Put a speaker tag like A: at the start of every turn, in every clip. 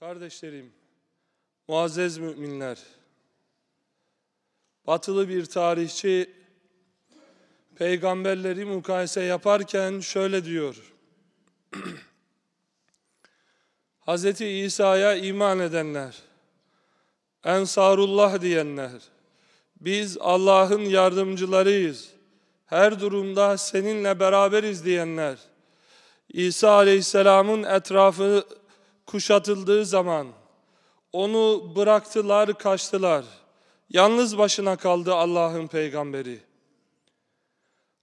A: Kardeşlerim, muazzez müminler, batılı bir tarihçi peygamberleri mukayese yaparken şöyle diyor. Hz. İsa'ya iman edenler, Ensarullah diyenler, biz Allah'ın yardımcılarıyız, her durumda seninle beraberiz diyenler, İsa Aleyhisselam'ın etrafı kuşatıldığı zaman onu bıraktılar, kaçtılar. Yalnız başına kaldı Allah'ın peygamberi.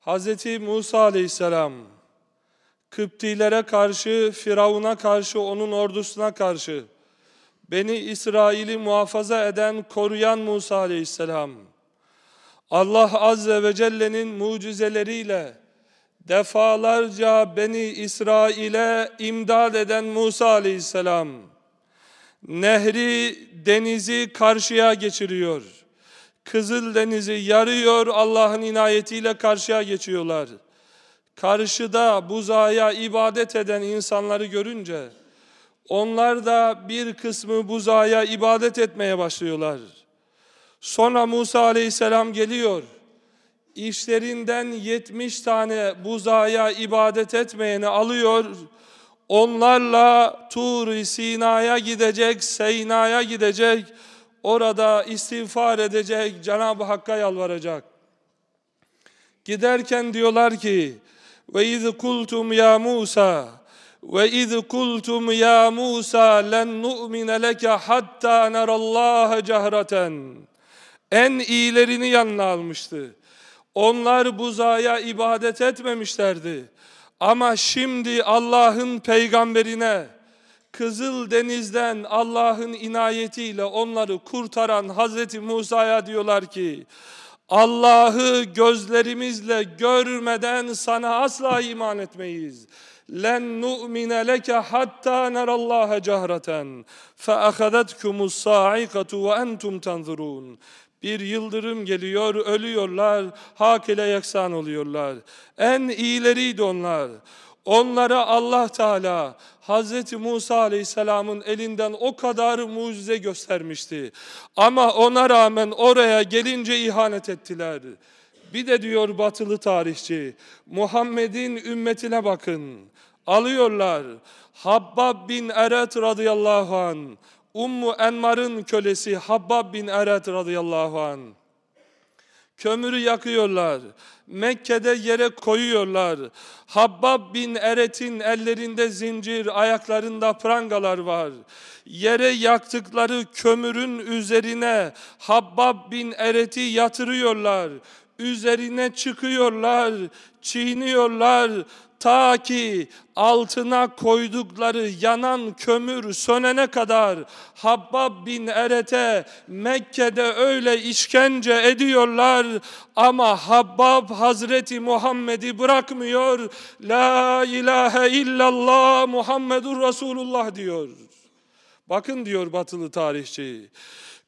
A: Hz. Musa Aleyhisselam Kıptilere karşı, Firavun'a karşı, onun ordusuna karşı Beni İsrail'i muhafaza eden, koruyan Musa Aleyhisselam Allah Azze ve Celle'nin mucizeleriyle defalarca Beni İsrail'e imdad eden Musa aleyhisselam, nehri, denizi karşıya geçiriyor. Kızıl denizi yarıyor, Allah'ın inayetiyle karşıya geçiyorlar. Karşıda buzağa ibadet eden insanları görünce, onlar da bir kısmı buzağa ibadet etmeye başlıyorlar. Sonra Musa aleyhisselam geliyor işlerinden 70 tane buzağa ibadet etmeyeni alıyor. Onlarla Tur Sina'ya gidecek, Seyna'ya gidecek. Orada istiğfar edecek, Cenab-ı Hakk'a yalvaracak. Giderken diyorlar ki: "Ve iz kultum ya Musa ve iz kultum ya Musa len nu'mine leke hatta narallaha cehreten." En iyilerini yanına almıştı. Onlar buzağa ibadet etmemişlerdi. Ama şimdi Allah'ın peygamberine Kızıl Deniz'den Allah'ın inayetiyle onları kurtaran Hazreti Musa'ya diyorlar ki Allah'ı gözlerimizle görmeden sana asla iman etmeyiz. Len nu'mine leke hatta nerallaha cehreten fe ahadetkumus sa'iqatu ve entum tanzurun. Bir yıldırım geliyor, ölüyorlar, hak ile yaksan oluyorlar. En iyileriydi onlar. Onlara Allah Teala Hz. Musa Aleyhisselam'ın elinden o kadar mucize göstermişti. Ama ona rağmen oraya gelince ihanet ettiler. Bir de diyor batılı tarihçi, Muhammed'in ümmetine bakın. Alıyorlar. Habbab bin Eret radıyallahu anh Ummu Enmar'ın kölesi Habbab bin Eret radıyallahu an. Kömürü yakıyorlar. Mekke'de yere koyuyorlar. Habbab bin Eret'in ellerinde zincir, ayaklarında prangalar var. Yere yaktıkları kömürün üzerine Habbab bin Eret'i yatırıyorlar. Üzerine çıkıyorlar, çiğniyorlar, ta ki altına koydukları yanan kömür sönene kadar Habbab bin Eret'e Mekke'de öyle işkence ediyorlar ama Habbab Hazreti Muhammed'i bırakmıyor. La ilahe illallah Muhammedur Resulullah diyor. Bakın diyor batılı tarihçi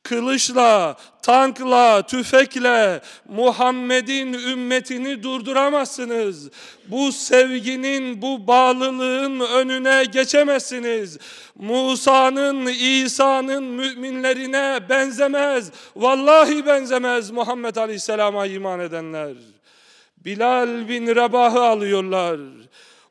A: kılıçla, tankla, tüfekle Muhammed'in ümmetini durduramazsınız. Bu sevginin, bu bağlılığın önüne geçemezsiniz. Musa'nın, İsa'nın müminlerine benzemez. Vallahi benzemez Muhammed Aleyhisselam'a iman edenler. Bilal bin Rebah'ı alıyorlar.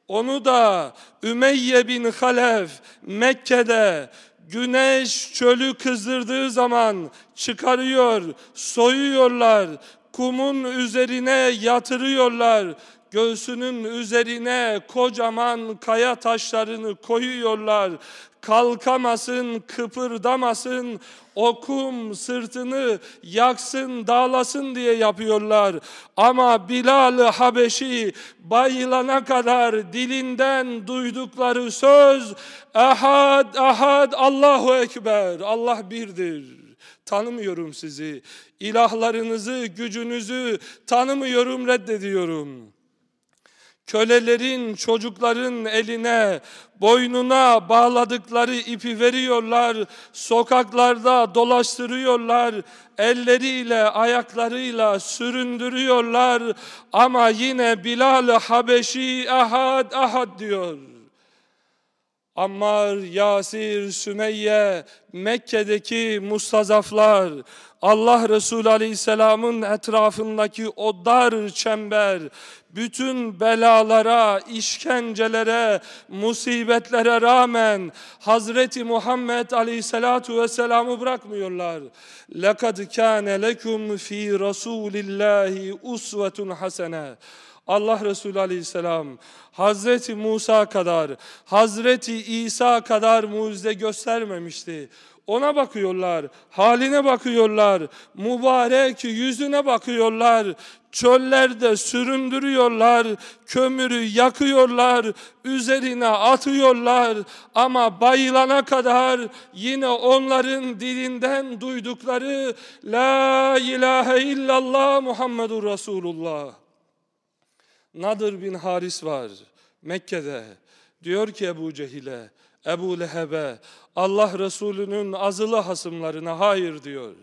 A: Onu da Ümeyye bin Halef Mekke'de Güneş çölü kızdırdığı zaman çıkarıyor, soyuyorlar, kumun üzerine yatırıyorlar, göğsünün üzerine kocaman kaya taşlarını koyuyorlar. Kalkamasın, kıpırdamasın, okum sırtını yaksın, dağlasın diye yapıyorlar. Ama Bilal-ı Habeşi bayılana kadar dilinden duydukları söz Ahad, ahad, Allahu Ekber, Allah birdir. Tanımıyorum sizi, ilahlarınızı, gücünüzü tanımıyorum, reddediyorum.'' Kölelerin, çocukların eline, boynuna bağladıkları ipi veriyorlar, sokaklarda dolaştırıyorlar, elleriyle, ayaklarıyla süründürüyorlar ama yine Bilal Habeşi ahad ahad diyor. Ammar, Yasir, Sümeyye, Mekke'deki mustazaflar, Allah Resulü Aleyhisselam'ın etrafındaki o dar çember, bütün belalara, işkencelere, musibetlere rağmen Hazreti Muhammed Aleyhisselatu Vesselam'ı bırakmıyorlar. لَقَدْ كَانَ لَكُمْ ف۪ي رَسُولِ اللّٰهِ اُسْوَةٌ حَسَنَةٌ Allah Resulü Aleyhisselam Hazreti Musa kadar, Hazreti İsa kadar mucize göstermemişti. Ona bakıyorlar, haline bakıyorlar, mübarek yüzüne bakıyorlar, çöllerde süründürüyorlar, kömürü yakıyorlar, üzerine atıyorlar ama bayılana kadar yine onların dilinden duydukları La ilahe illallah Muhammedur Resulullah. Nadir bin Haris var Mekke'de. Diyor ki Ebu Cehil'e, Ebu Leheb'e, Allah Resulü'nün azılı hasımlarına hayır diyor.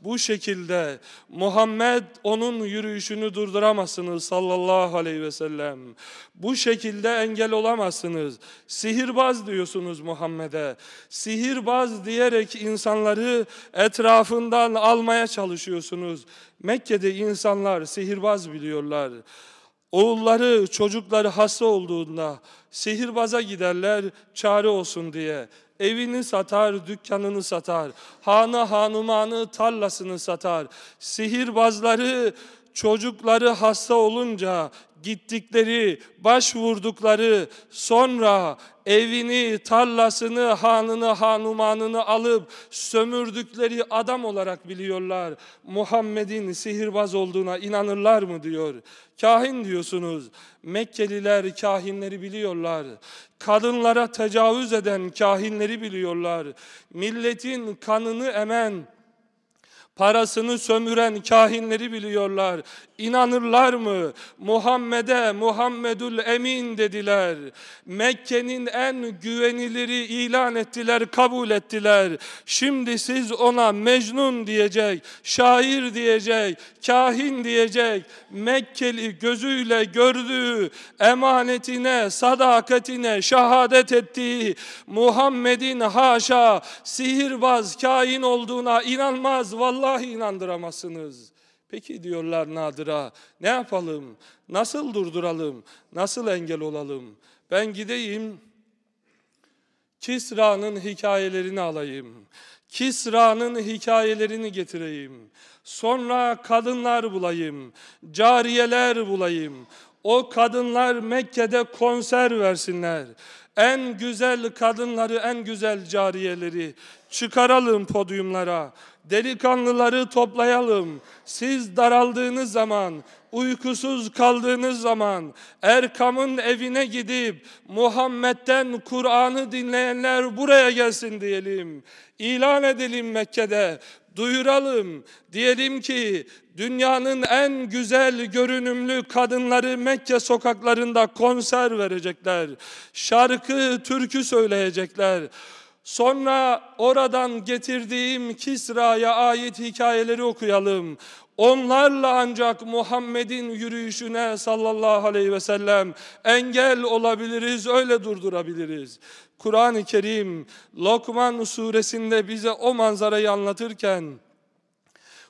A: Bu şekilde Muhammed onun yürüyüşünü durduramazsınız sallallahu aleyhi ve sellem. Bu şekilde engel olamazsınız. Sihirbaz diyorsunuz Muhammed'e. Sihirbaz diyerek insanları etrafından almaya çalışıyorsunuz. Mekke'de insanlar sihirbaz biliyorlar. Oğulları, çocukları hasta olduğunda sihirbaza giderler çare olsun diye. Evini satar, dükkanını satar. Hanı hanumanı, tarlasını satar. Sihirbazları çocukları hasta olunca gittikleri, başvurdukları, sonra evini, tarlasını, hanını, hanumanını alıp sömürdükleri adam olarak biliyorlar. Muhammed'in sihirbaz olduğuna inanırlar mı diyor. Kahin diyorsunuz. Mekkeliler kahinleri biliyorlar. Kadınlara tecavüz eden kahinleri biliyorlar. Milletin kanını emen, parasını sömüren kahinleri biliyorlar. İnanırlar mı? Muhammed'e Muhammedül Emin dediler. Mekke'nin en güveniliri ilan ettiler, kabul ettiler. Şimdi siz ona Mecnun diyecek, şair diyecek, kahin diyecek. Mekkeli gözüyle gördüğü, emanetine, sadakatine şahadet ettiği Muhammed'in haşa sihirbaz, kain olduğuna inanmaz. Vallahi inandıramazsınız. Peki diyorlar Nadır'a, ne yapalım, nasıl durduralım, nasıl engel olalım? Ben gideyim, Kisra'nın hikayelerini alayım. Kisra'nın hikayelerini getireyim. Sonra kadınlar bulayım, cariyeler bulayım. O kadınlar Mekke'de konser versinler. En güzel kadınları, en güzel cariyeleri çıkaralım podyumlara. Delikanlıları toplayalım. Siz daraldığınız zaman, uykusuz kaldığınız zaman Erkam'ın evine gidip Muhammed'den Kur'an'ı dinleyenler buraya gelsin diyelim. İlan edelim Mekke'de duyuralım. Diyelim ki dünyanın en güzel görünümlü kadınları Mekke sokaklarında konser verecekler. Şarkı, türkü söyleyecekler. Sonra oradan getirdiğim Kisra'ya ait hikayeleri okuyalım. Onlarla ancak Muhammed'in yürüyüşüne sallallahu aleyhi ve sellem engel olabiliriz, öyle durdurabiliriz. Kur'an-ı Kerim Lokman suresinde bize o manzarayı anlatırken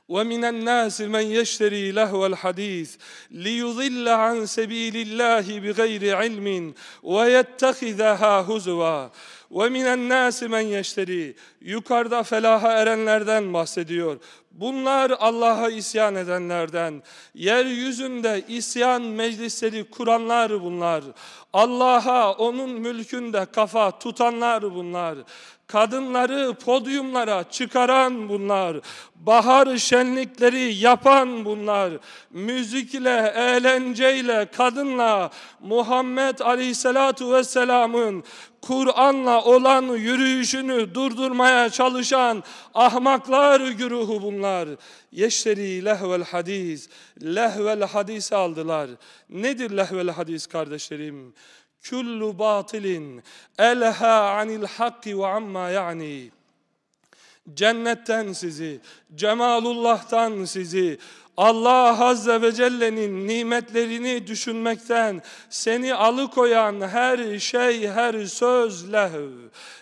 A: ومن الناس من يشتري لهو الحديث ليضل عن سبيل الله بغير علم ويتخذها هزوا وَمِنَ النَّاسِ مَنْ يَشْتَرِي Yukarıda felaha erenlerden bahsediyor. Bunlar Allah'a isyan edenlerden. Yeryüzünde isyan meclisleri kuranlar bunlar. Allah'a, onun mülkünde kafa tutanlar bunlar. Kadınları podyumlara çıkaran bunlar. Bahar şenlikleri yapan bunlar. Müzikle, eğlenceyle, kadınla Muhammed Aleyhisselatu Vesselam'ın Kur'an'la olan yürüyüşünü durdurmaya çalışan ahmaklar güruhu bunlar. Yeşteri lehvel hadis, lehvel hadis aldılar. Nedir lehvel hadis kardeşlerim? Kullu batilin elha anil hakki ve amma yani. cennetten sizi, cemalullah'tan sizi, Allah Azze ve Celle'nin nimetlerini düşünmekten seni alıkoyan her şey, her söz lehv.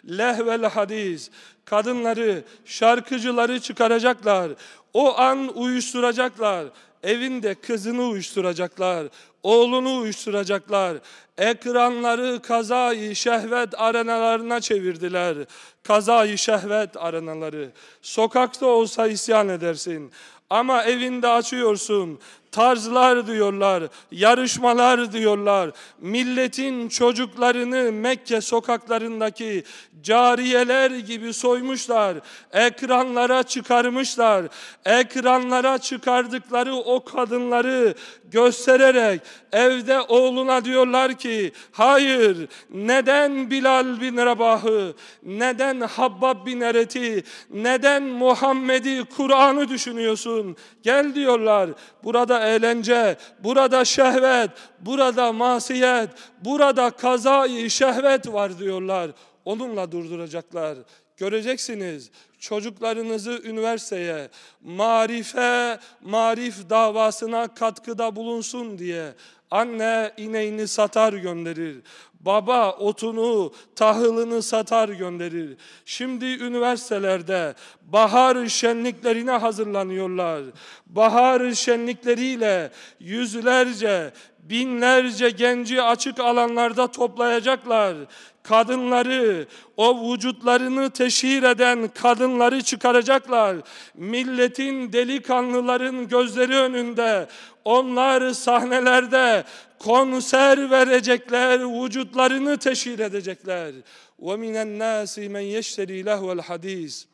A: Lehvel hadis. Kadınları, şarkıcıları çıkaracaklar. O an uyuşturacaklar. Evinde kızını uyuşturacaklar. Oğlunu uyuşturacaklar. Ekranları kazayı şehvet arenalarına çevirdiler. Kazayı şehvet arenaları. Sokakta olsa isyan edersin. Ama evinde açıyorsun. Tarzlar diyorlar, yarışmalar diyorlar. Milletin çocuklarını Mekke sokaklarındaki cariyeler gibi soymuşlar. Ekranlara çıkarmışlar. Ekranlara çıkardıkları o kadınları göstererek evde oğluna diyorlar ki hayır neden Bilal bin Rabah'ı, neden Habbab bin Eret'i, neden Muhammed'i, Kur'an'ı düşünüyorsun? Gel diyorlar. Burada eğlence, burada şehvet, burada masiyet, burada kazayı şehvet var diyorlar. Onunla durduracaklar. Göreceksiniz çocuklarınızı üniversiteye, marife, marif davasına katkıda bulunsun diye anne ineğini satar gönderir. Baba otunu, tahılını satar gönderir. Şimdi üniversitelerde bahar şenliklerine hazırlanıyorlar. Bahar şenlikleriyle yüzlerce, binlerce genci açık alanlarda toplayacaklar. Kadınları, o vücutlarını teşhir eden kadınları çıkaracaklar. Milletin delikanlıların gözleri önünde onlar sahnelerde konser verecekler, vücutlarını teşhir edecekler. وَمِنَ النَّاسِ مَنْ يَشْتَرِي لَهُوَ الْحَد۪يثِ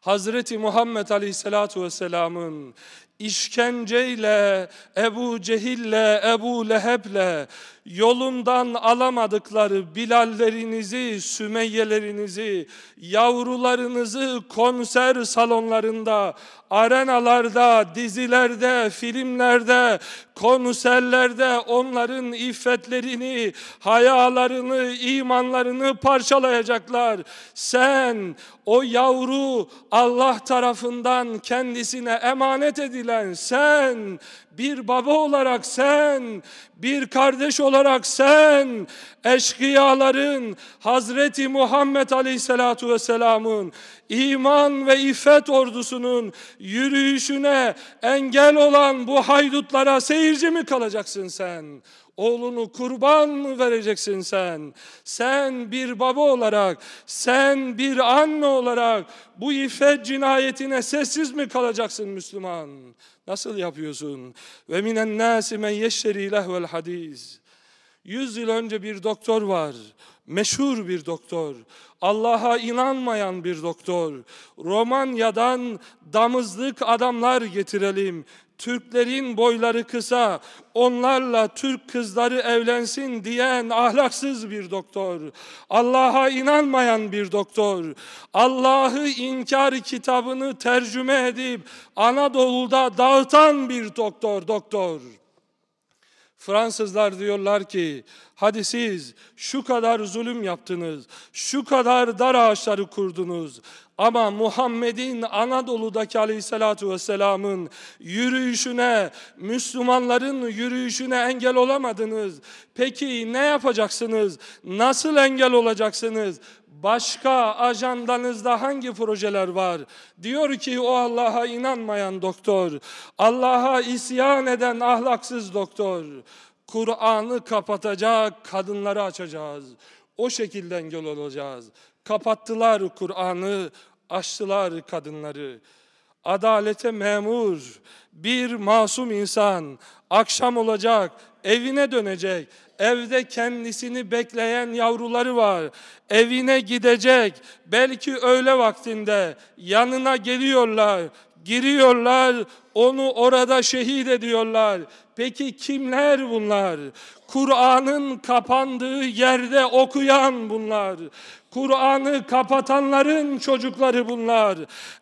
A: Hazreti Muhammed Aleyhisselatu Vesselam'ın işkenceyle, Ebu Cehil'le, Ebu Leheb'le yolundan alamadıkları Bilallerinizi, Sümeyyelerinizi, yavrularınızı konser salonlarında, arenalarda, dizilerde, filmlerde, konserlerde onların iffetlerini, hayalarını, imanlarını parçalayacaklar. Sen o yavru Allah tarafından kendisine emanet edilen sen bir baba olarak sen, bir kardeş olarak sen, eşkıyaların, Hazreti Muhammed Aleyhisselatu Vesselam'ın iman ve iffet ordusunun yürüyüşüne engel olan bu haydutlara seyirci mi kalacaksın sen? Oğlunu kurban mı vereceksin sen? Sen bir baba olarak, sen bir anne olarak bu iffet cinayetine sessiz mi kalacaksın Müslüman? Nasıl yapıyorsun? Ve minen nasi men yeşşeri lehvel hadis. Yüz yıl önce bir doktor var. Meşhur bir doktor. Allah'a inanmayan bir doktor. Romanya'dan damızlık adamlar getirelim. Türklerin boyları kısa, onlarla Türk kızları evlensin diyen ahlaksız bir doktor. Allah'a inanmayan bir doktor. Allah'ı inkar kitabını tercüme edip Anadolu'da dağıtan bir doktor, doktor. Fransızlar diyorlar ki hadi siz şu kadar zulüm yaptınız, şu kadar dar ağaçları kurdunuz ama Muhammed'in Anadolu'daki aleyhissalatu vesselamın yürüyüşüne, Müslümanların yürüyüşüne engel olamadınız. Peki ne yapacaksınız? Nasıl engel olacaksınız? Başka ajandanızda hangi projeler var? Diyor ki o Allah'a inanmayan doktor, Allah'a isyan eden ahlaksız doktor, Kur'an'ı kapatacak, kadınları açacağız. O şekilde engel olacağız. Kapattılar Kur'an'ı, açtılar kadınları. Adalete memur bir masum insan akşam olacak, evine dönecek. Evde kendisini bekleyen yavruları var. Evine gidecek. Belki öğle vaktinde yanına geliyorlar, giriyorlar, onu orada şehit ediyorlar. Peki kimler bunlar? Kur'an'ın kapandığı yerde okuyan bunlar. Kur'an'ı kapatanların çocukları bunlar.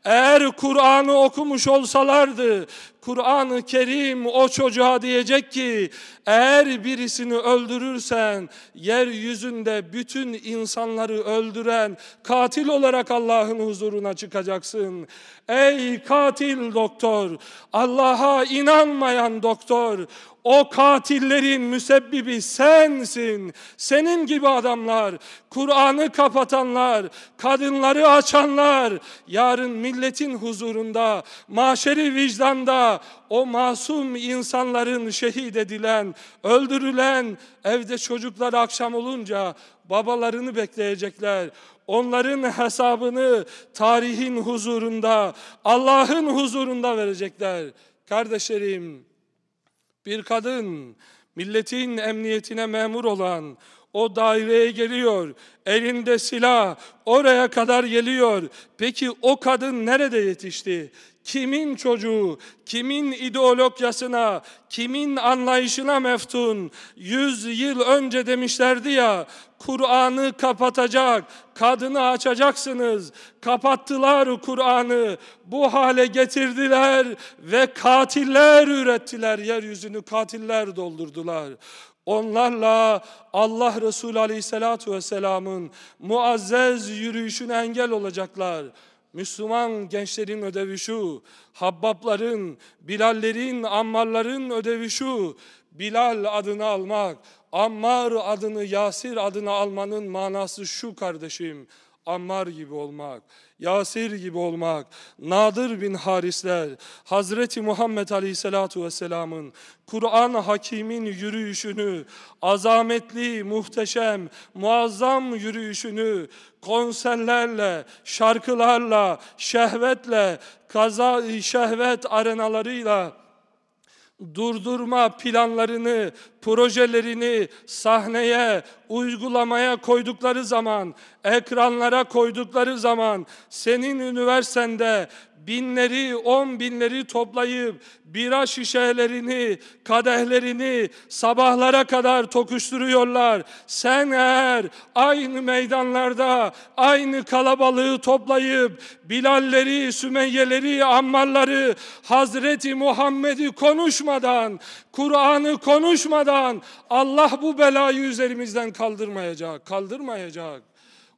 A: Eğer Kur'an'ı okumuş olsalardı, Kur'an-ı Kerim o çocuğa diyecek ki eğer birisini öldürürsen yeryüzünde bütün insanları öldüren katil olarak Allah'ın huzuruna çıkacaksın. Ey katil doktor, Allah'a inanmayan doktor, o katillerin müsebbibi sensin. Senin gibi adamlar, Kur'an'ı kapatanlar, kadınları açanlar, yarın milletin huzurunda, maşeri vicdanda o masum insanların şehit edilen, öldürülen, evde çocuklar akşam olunca babalarını bekleyecekler. Onların hesabını tarihin huzurunda, Allah'ın huzurunda verecekler. Kardeşlerim, bir kadın milletin emniyetine memur olan o daireye geliyor. Elinde silah oraya kadar geliyor. Peki o kadın nerede yetişti? Kimin çocuğu, kimin ideologyasına, kimin anlayışına meftun? Yüz yıl önce demişlerdi ya, Kur'an'ı kapatacak, kadını açacaksınız. Kapattılar Kur'an'ı, bu hale getirdiler ve katiller ürettiler, yeryüzünü katiller doldurdular. Onlarla Allah Resulü Aleyhisselatü Vesselam'ın muazzez yürüyüşüne engel olacaklar. Müslüman gençlerin ödevi şu, Habbabların, Bilallerin, Ammarların ödevi şu, Bilal adını almak, Ammar adını, Yasir adını almanın manası şu kardeşim, Ammar gibi olmak, Yasir gibi olmak, Nadir bin Harisler, Hazreti Muhammed Aleyhisselatu Vesselam'ın, Kur'an Hakim'in yürüyüşünü, azametli, muhteşem, muazzam yürüyüşünü, konserlerle, şarkılarla, şehvetle, kaza şehvet arenalarıyla, durdurma planlarını, projelerini sahneye, uygulamaya koydukları zaman, ekranlara koydukları zaman senin üniversitende binleri, on binleri toplayıp bira şişelerini, kadehlerini sabahlara kadar tokuşturuyorlar. Sen eğer aynı meydanlarda aynı kalabalığı toplayıp Bilalleri, Sümeyyeleri, Ammarları, Hazreti Muhammed'i konuşmadan, Kur'an'ı konuşmadan Allah bu belayı üzerimizden kaldırmayacak, kaldırmayacak.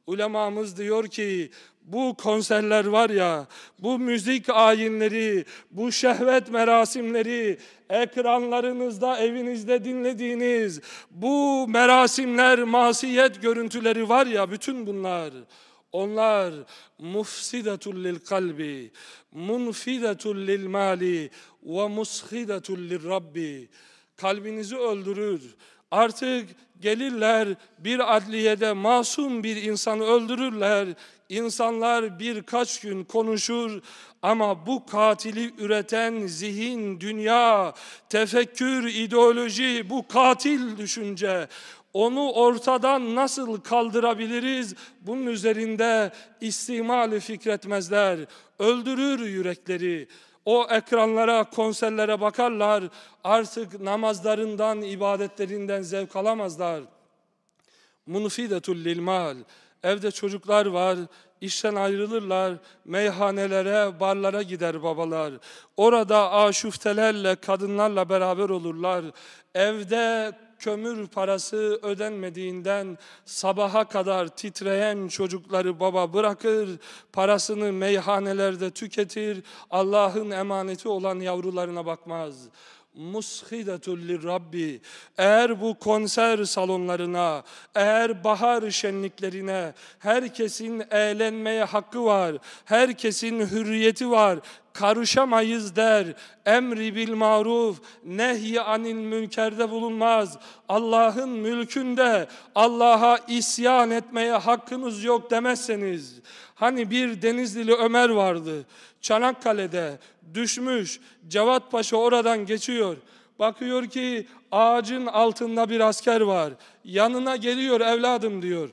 A: Ulemamız diyor ki bu konserler var ya, bu müzik ayinleri, bu şehvet merasimleri, ekranlarınızda, evinizde dinlediğiniz bu merasimler, masiyet görüntüleri var ya, bütün bunlar, onlar mufsidetul lil kalbi, munfidetul lil mali ve mushidetul lil rabbi. Kalbinizi öldürür. Artık gelirler bir adliyede masum bir insanı öldürürler. İnsanlar birkaç gün konuşur ama bu katili üreten zihin, dünya, tefekkür, ideoloji, bu katil düşünce onu ortadan nasıl kaldırabiliriz? Bunun üzerinde istimali fikretmezler. Öldürür yürekleri. O ekranlara, konserlere bakarlar. Artık namazlarından, ibadetlerinden zevk alamazlar. Munfidetul lilmal. Evde çocuklar var, işten ayrılırlar, meyhanelere, barlara gider babalar. Orada aşuftelerle, kadınlarla beraber olurlar. Evde kömür parası ödenmediğinden sabaha kadar titreyen çocukları baba bırakır, parasını meyhanelerde tüketir, Allah'ın emaneti olan yavrularına bakmaz mushidetul Rabbi. Eğer bu konser salonlarına, eğer bahar şenliklerine herkesin eğlenmeye hakkı var, herkesin hürriyeti var, karışamayız der. Emri bil maruf, nehy anil münkerde bulunmaz. Allah'ın mülkünde Allah'a isyan etmeye hakkınız yok demezseniz. Hani bir Denizlili Ömer vardı. Çanakkale'de düşmüş. Cevat Paşa oradan geçiyor. Bakıyor ki ağacın altında bir asker var. Yanına geliyor evladım diyor.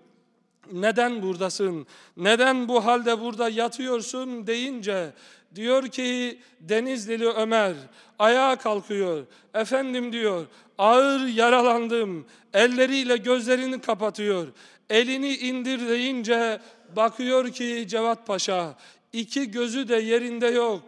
A: Neden buradasın? Neden bu halde burada yatıyorsun deyince diyor ki Denizlili Ömer ayağa kalkıyor. Efendim diyor ağır yaralandım. Elleriyle gözlerini kapatıyor. Elini indir deyince bakıyor ki Cevat Paşa iki gözü de yerinde yok.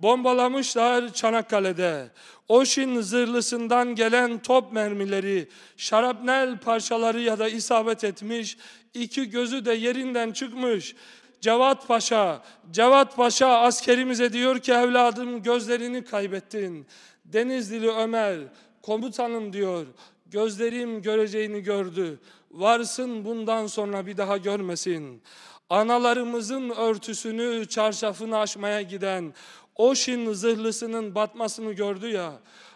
A: bombalamışlar Çanakkale'de. Oşin zırhlısından gelen top mermileri, şarapnel parçaları ya da isabet etmiş, iki gözü de yerinden çıkmış. Cevat Paşa, Cevat Paşa askerimize diyor ki evladım gözlerini kaybettin. Denizlili Ömer, komutanım diyor, gözlerim göreceğini gördü. Varsın bundan sonra bir daha görmesin. Analarımızın örtüsünü, çarşafını aşmaya giden, Oşin zırhlısının batmasını gördü ya,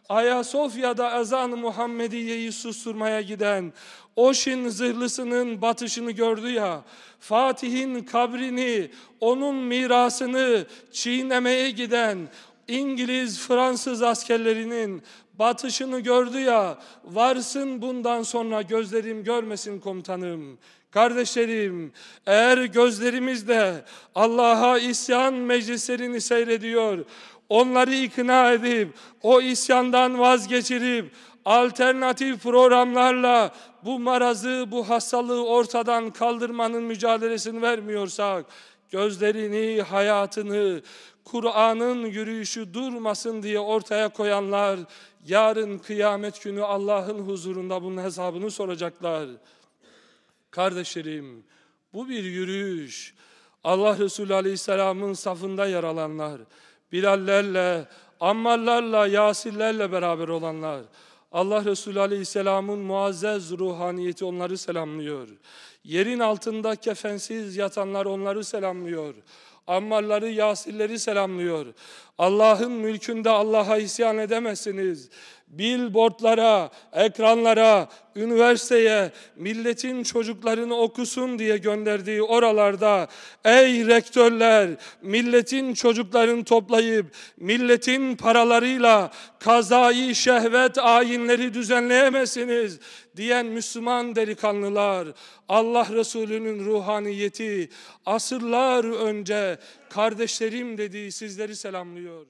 A: Ayasofya'da ezan-ı Muhammediye'yi susturmaya giden, Oşin zırhlısının batışını gördü ya, Fatih'in kabrini, onun mirasını çiğnemeye giden, İngiliz, Fransız askerlerinin batışını gördü ya, varsın bundan sonra gözlerim görmesin komutanım. Kardeşlerim, eğer gözlerimizde Allah'a isyan meclislerini seyrediyor, onları ikna edip, o isyandan vazgeçirip, alternatif programlarla bu marazı, bu hastalığı ortadan kaldırmanın mücadelesini vermiyorsak, gözlerini, hayatını, Kur'an'ın yürüyüşü durmasın diye ortaya koyanlar, yarın kıyamet günü Allah'ın huzurunda bunun hesabını soracaklar. Kardeşlerim, bu bir yürüyüş. Allah Resulü Aleyhisselam'ın safında yer alanlar, Bilallerle, Ammarlarla, Yasirlerle beraber olanlar, Allah Resulü Aleyhisselam'ın muazzez ruhaniyeti onları selamlıyor. Yerin altında kefensiz yatanlar onları selamlıyor. Ammarları, Yasirleri selamlıyor. Allah'ın mülkünde Allah'a isyan edemezsiniz. Billboardlara, ekranlara, üniversiteye, milletin çocuklarını okusun diye gönderdiği oralarda ey rektörler, milletin çocuklarını toplayıp milletin paralarıyla kazayı şehvet ayinleri düzenleyemezsiniz diyen Müslüman delikanlılar, Allah Resulü'nün ruhaniyeti asırlar önce kardeşlerim dediği sizleri selamlıyor.